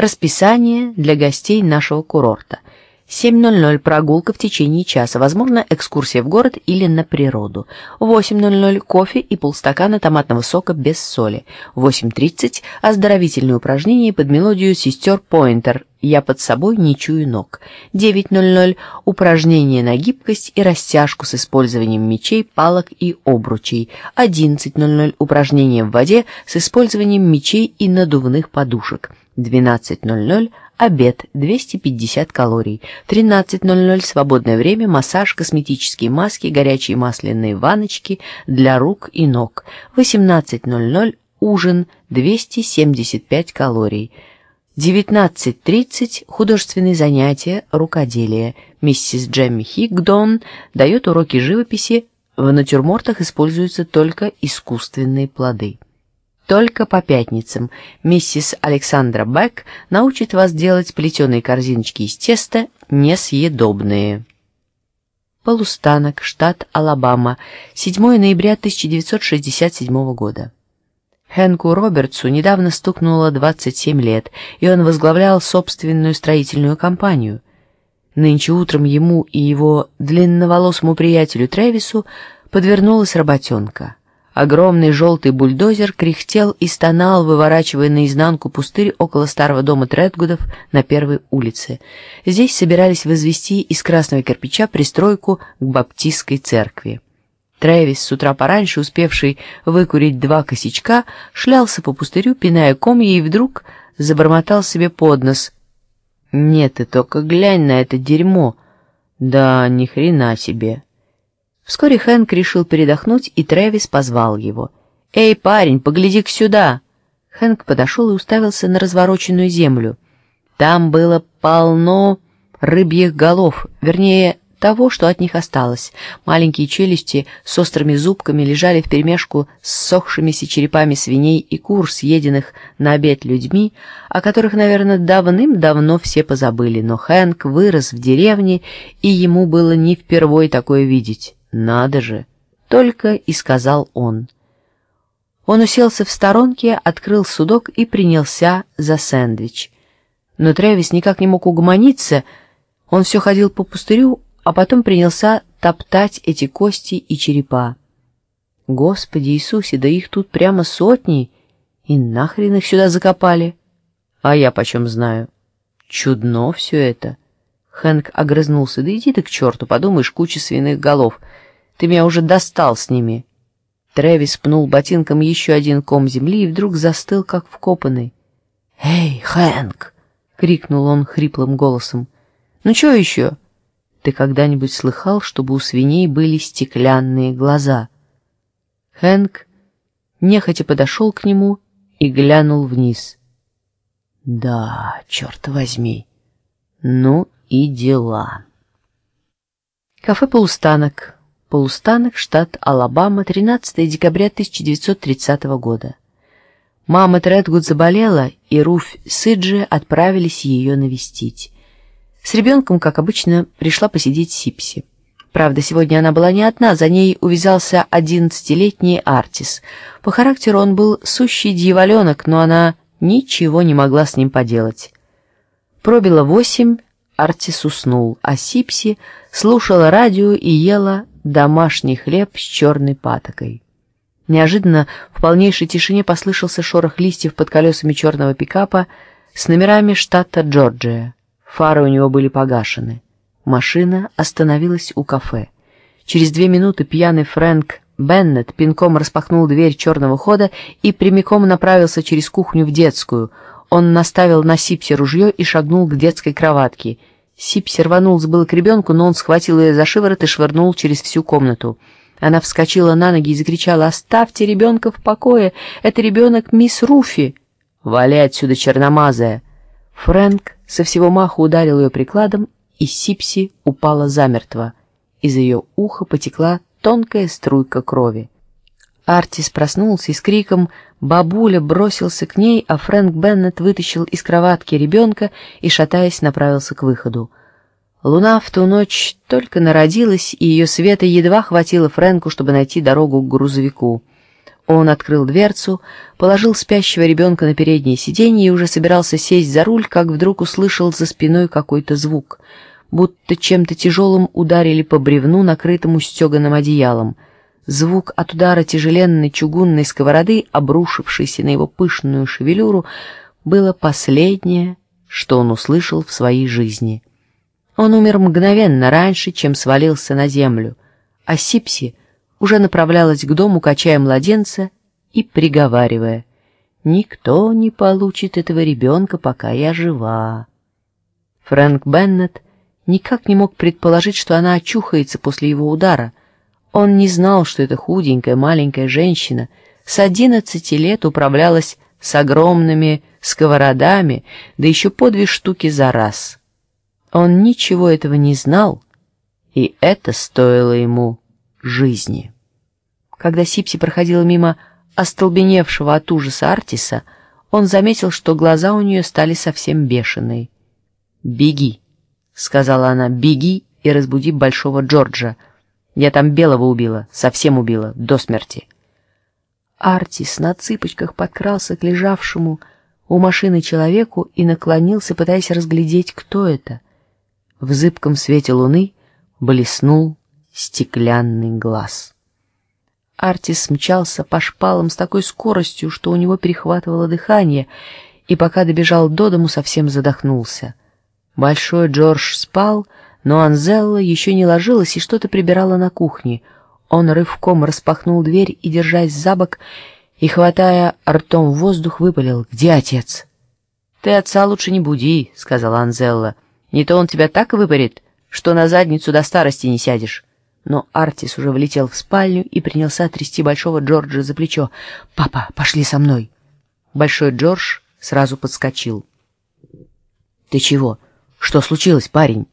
Расписание для гостей нашего курорта. 7.00 прогулка в течение часа, возможно, экскурсия в город или на природу. 8.00 кофе и полстакана томатного сока без соли. 8.30 оздоровительные упражнения под мелодию сестер Пойнтер «Я под собой не чую ног». 9.00 упражнения на гибкость и растяжку с использованием мечей, палок и обручей. 11.00 упражнения в воде с использованием мечей и надувных подушек. 12.00 обед 250 калорий, 13.00 свободное время, массаж, косметические маски, горячие масляные ванночки для рук и ног, 18.00 ужин 275 калорий, 19.30 художественные занятия, рукоделие. Миссис Джемми Хигдон дает уроки живописи, в натюрмортах используются только искусственные плоды. Только по пятницам миссис Александра Бек научит вас делать плетеные корзиночки из теста несъедобные. Полустанок, штат Алабама, 7 ноября 1967 года. Хэнку Робертсу недавно стукнуло 27 лет, и он возглавлял собственную строительную компанию. Нынче утром ему и его длинноволосому приятелю Трэвису подвернулась работенка — Огромный желтый бульдозер кряхтел и стонал, выворачивая наизнанку пустырь около старого дома Тредгудов на первой улице. Здесь собирались возвести из красного кирпича пристройку к баптистской церкви. Трэвис, с утра пораньше успевший выкурить два косячка, шлялся по пустырю, пиная комья, и вдруг забормотал себе под нос. «Нет, ты только глянь на это дерьмо!» «Да, ни хрена себе!» Вскоре Хэнк решил передохнуть, и Трэвис позвал его. «Эй, парень, погляди-ка сюда!» Хэнк подошел и уставился на развороченную землю. Там было полно рыбьих голов, вернее, того, что от них осталось. Маленькие челюсти с острыми зубками лежали вперемешку с сохшимися черепами свиней и кур, съеденных на обед людьми, о которых, наверное, давным-давно все позабыли, но Хэнк вырос в деревне, и ему было не впервой такое видеть. «Надо же!» — только и сказал он. Он уселся в сторонке, открыл судок и принялся за сэндвич. Но Трэвис никак не мог угомониться, он все ходил по пустырю, а потом принялся топтать эти кости и черепа. Господи Иисусе, да их тут прямо сотни, и нахрен их сюда закопали? А я почем знаю? Чудно все это. Хэнк огрызнулся. «Да иди ты к черту, подумаешь, куча свиных голов. Ты меня уже достал с ними». Трэвис пнул ботинком еще один ком земли и вдруг застыл, как вкопанный. «Эй, Хэнк!» — крикнул он хриплым голосом. «Ну что еще?» «Ты когда-нибудь слыхал, чтобы у свиней были стеклянные глаза?» Хэнк нехотя подошел к нему и глянул вниз. «Да, черт возьми! Ну и дела. Кафе «Полустанок». Полустанок, штат Алабама, 13 декабря 1930 года. Мама Тредгуд заболела, и Руф с Иджи отправились ее навестить. С ребенком, как обычно, пришла посидеть Сипси. Правда, сегодня она была не одна, за ней увязался одиннадцатилетний Артис. По характеру он был сущий дьяволенок, но она ничего не могла с ним поделать. Пробило восемь, Артис уснул, а Сипси слушала радио и ела домашний хлеб с черной патокой. Неожиданно в полнейшей тишине послышался шорох листьев под колесами черного пикапа с номерами штата Джорджия. Фары у него были погашены. Машина остановилась у кафе. Через две минуты пьяный Фрэнк Беннет пинком распахнул дверь черного хода и прямиком направился через кухню в детскую. Он наставил на Сипсе ружье и шагнул к детской кроватке — Сипси рванулся было к ребенку, но он схватил ее за шиворот и швырнул через всю комнату. Она вскочила на ноги и закричала «Оставьте ребенка в покое! Это ребенок мисс Руфи!» «Вали отсюда, черномазая!» Фрэнк со всего маха ударил ее прикладом, и Сипси упала замертво. Из ее уха потекла тонкая струйка крови. Артис проснулся и с криком «Бабуля!» бросился к ней, а Фрэнк Беннет вытащил из кроватки ребенка и, шатаясь, направился к выходу. Луна в ту ночь только народилась, и ее света едва хватило Фрэнку, чтобы найти дорогу к грузовику. Он открыл дверцу, положил спящего ребенка на переднее сиденье и уже собирался сесть за руль, как вдруг услышал за спиной какой-то звук, будто чем-то тяжелым ударили по бревну, накрытому стеганым одеялом. Звук от удара тяжеленной чугунной сковороды, обрушившейся на его пышную шевелюру, было последнее, что он услышал в своей жизни. Он умер мгновенно раньше, чем свалился на землю, а Сипси уже направлялась к дому, качая младенца и приговаривая, «Никто не получит этого ребенка, пока я жива». Фрэнк Беннет никак не мог предположить, что она очухается после его удара. Он не знал, что эта худенькая маленькая женщина с одиннадцати лет управлялась с огромными сковородами, да еще по две штуки за раз. Он ничего этого не знал, и это стоило ему жизни. Когда Сипси проходила мимо остолбеневшего от ужаса Артиса, он заметил, что глаза у нее стали совсем бешеные. «Беги», — сказала она, — «беги и разбуди Большого Джорджа. Я там белого убила, совсем убила, до смерти». Артис на цыпочках подкрался к лежавшему у машины человеку и наклонился, пытаясь разглядеть, кто это. В зыбком свете луны блеснул стеклянный глаз. Артис мчался по шпалам с такой скоростью, что у него перехватывало дыхание, и пока добежал до дому, совсем задохнулся. Большой Джордж спал, но Анзелла еще не ложилась и что-то прибирала на кухне. Он рывком распахнул дверь и, держась за бок и, хватая ртом воздух, выпалил «Где отец?» «Ты отца лучше не буди», — сказала Анзелла. «Не то он тебя так выпарит, что на задницу до старости не сядешь» но Артис уже влетел в спальню и принялся трясти Большого Джорджа за плечо. «Папа, пошли со мной!» Большой Джордж сразу подскочил. «Ты чего? Что случилось, парень?»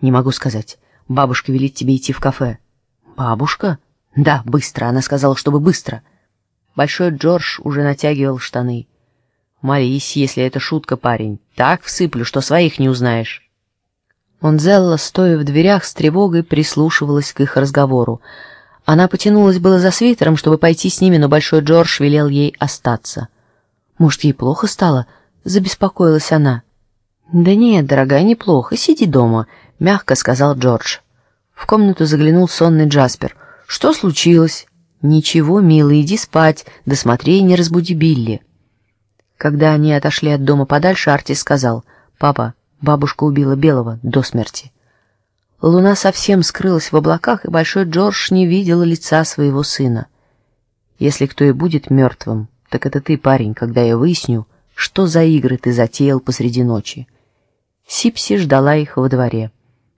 «Не могу сказать. Бабушка велит тебе идти в кафе». «Бабушка?» «Да, быстро. Она сказала, чтобы быстро». Большой Джордж уже натягивал штаны. «Молись, если это шутка, парень. Так всыплю, что своих не узнаешь». Монзелла, стоя в дверях, с тревогой прислушивалась к их разговору. Она потянулась было за свитером, чтобы пойти с ними, но Большой Джордж велел ей остаться. «Может, ей плохо стало?» — забеспокоилась она. «Да нет, дорогая, неплохо. Сиди дома», — мягко сказал Джордж. В комнату заглянул сонный Джаспер. «Что случилось?» «Ничего, милый, иди спать, да смотри и не разбуди Билли». Когда они отошли от дома подальше, Арти сказал, «Папа, Бабушка убила Белого до смерти. Луна совсем скрылась в облаках, и Большой Джордж не видел лица своего сына. Если кто и будет мертвым, так это ты, парень, когда я выясню, что за игры ты затеял посреди ночи. Сипси ждала их во дворе.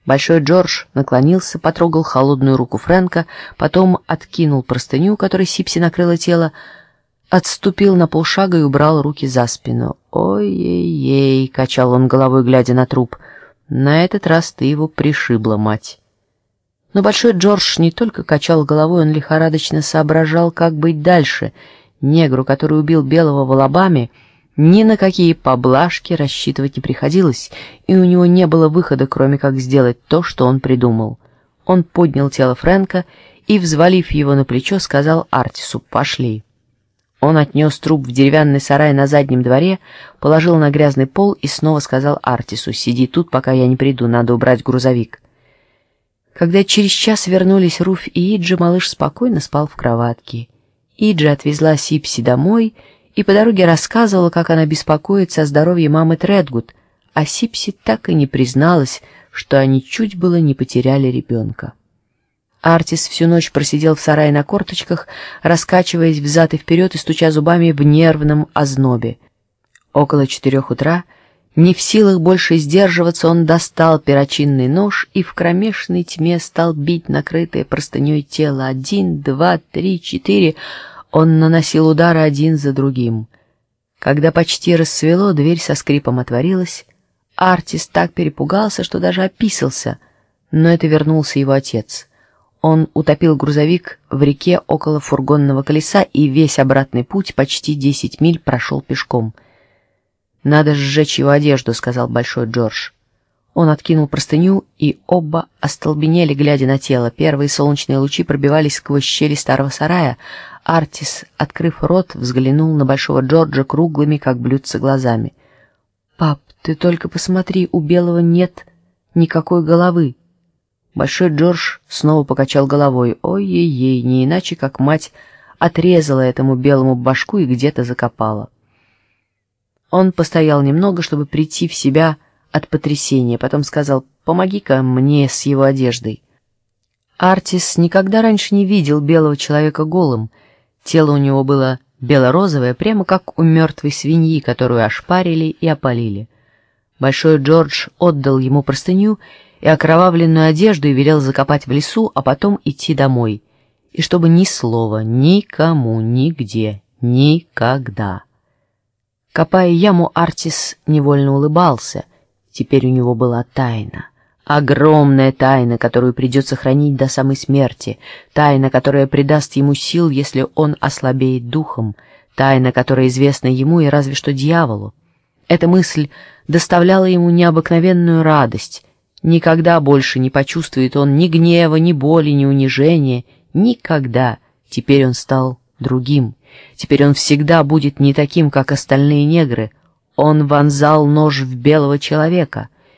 Большой Джордж наклонился, потрогал холодную руку Фрэнка, потом откинул простыню, которой Сипси накрыла тело, отступил на полшага и убрал руки за спину. «Ой-ей-ей!» — качал он головой, глядя на труп. «На этот раз ты его пришибла, мать!» Но Большой Джордж не только качал головой, он лихорадочно соображал, как быть дальше. Негру, который убил Белого в Алабаме, ни на какие поблажки рассчитывать не приходилось, и у него не было выхода, кроме как сделать то, что он придумал. Он поднял тело Фрэнка и, взвалив его на плечо, сказал Артису «Пошли». Он отнес труп в деревянный сарай на заднем дворе, положил на грязный пол и снова сказал Артису, «Сиди тут, пока я не приду, надо убрать грузовик». Когда через час вернулись Руфь и Иджи, малыш спокойно спал в кроватке. Иджи отвезла Сипси домой и по дороге рассказывала, как она беспокоится о здоровье мамы Тредгуд, а Сипси так и не призналась, что они чуть было не потеряли ребенка. Артис всю ночь просидел в сарае на корточках, раскачиваясь взад и вперед и стуча зубами в нервном ознобе. Около четырех утра, не в силах больше сдерживаться, он достал перочинный нож и в кромешной тьме стал бить накрытое простыней тело. Один, два, три, четыре. Он наносил удары один за другим. Когда почти рассвело, дверь со скрипом отворилась. Артис так перепугался, что даже описался, но это вернулся его отец — он утопил грузовик в реке около фургонного колеса и весь обратный путь, почти десять миль, прошел пешком. «Надо сжечь его одежду», — сказал Большой Джордж. Он откинул простыню, и оба остолбенели, глядя на тело. Первые солнечные лучи пробивались сквозь щели старого сарая. Артис, открыв рот, взглянул на большого Джорджа круглыми, как блюдца, глазами. «Пап, ты только посмотри, у Белого нет никакой головы». Большой Джордж снова покачал головой. «Ой-ей-ей, не иначе, как мать отрезала этому белому башку и где-то закопала». Он постоял немного, чтобы прийти в себя, — от потрясения, потом сказал «помоги-ка мне с его одеждой». Артис никогда раньше не видел белого человека голым. Тело у него было бело-розовое, прямо как у мертвой свиньи, которую ошпарили и опалили. Большой Джордж отдал ему простыню и окровавленную одежду и велел закопать в лесу, а потом идти домой. И чтобы ни слова, никому, нигде, никогда. Копая яму, Артис невольно улыбался — Теперь у него была тайна. Огромная тайна, которую придется хранить до самой смерти. Тайна, которая придаст ему сил, если он ослабеет духом. Тайна, которая известна ему и разве что дьяволу. Эта мысль доставляла ему необыкновенную радость. Никогда больше не почувствует он ни гнева, ни боли, ни унижения. Никогда. Теперь он стал другим. Теперь он всегда будет не таким, как остальные негры — он вонзал нож в белого человека —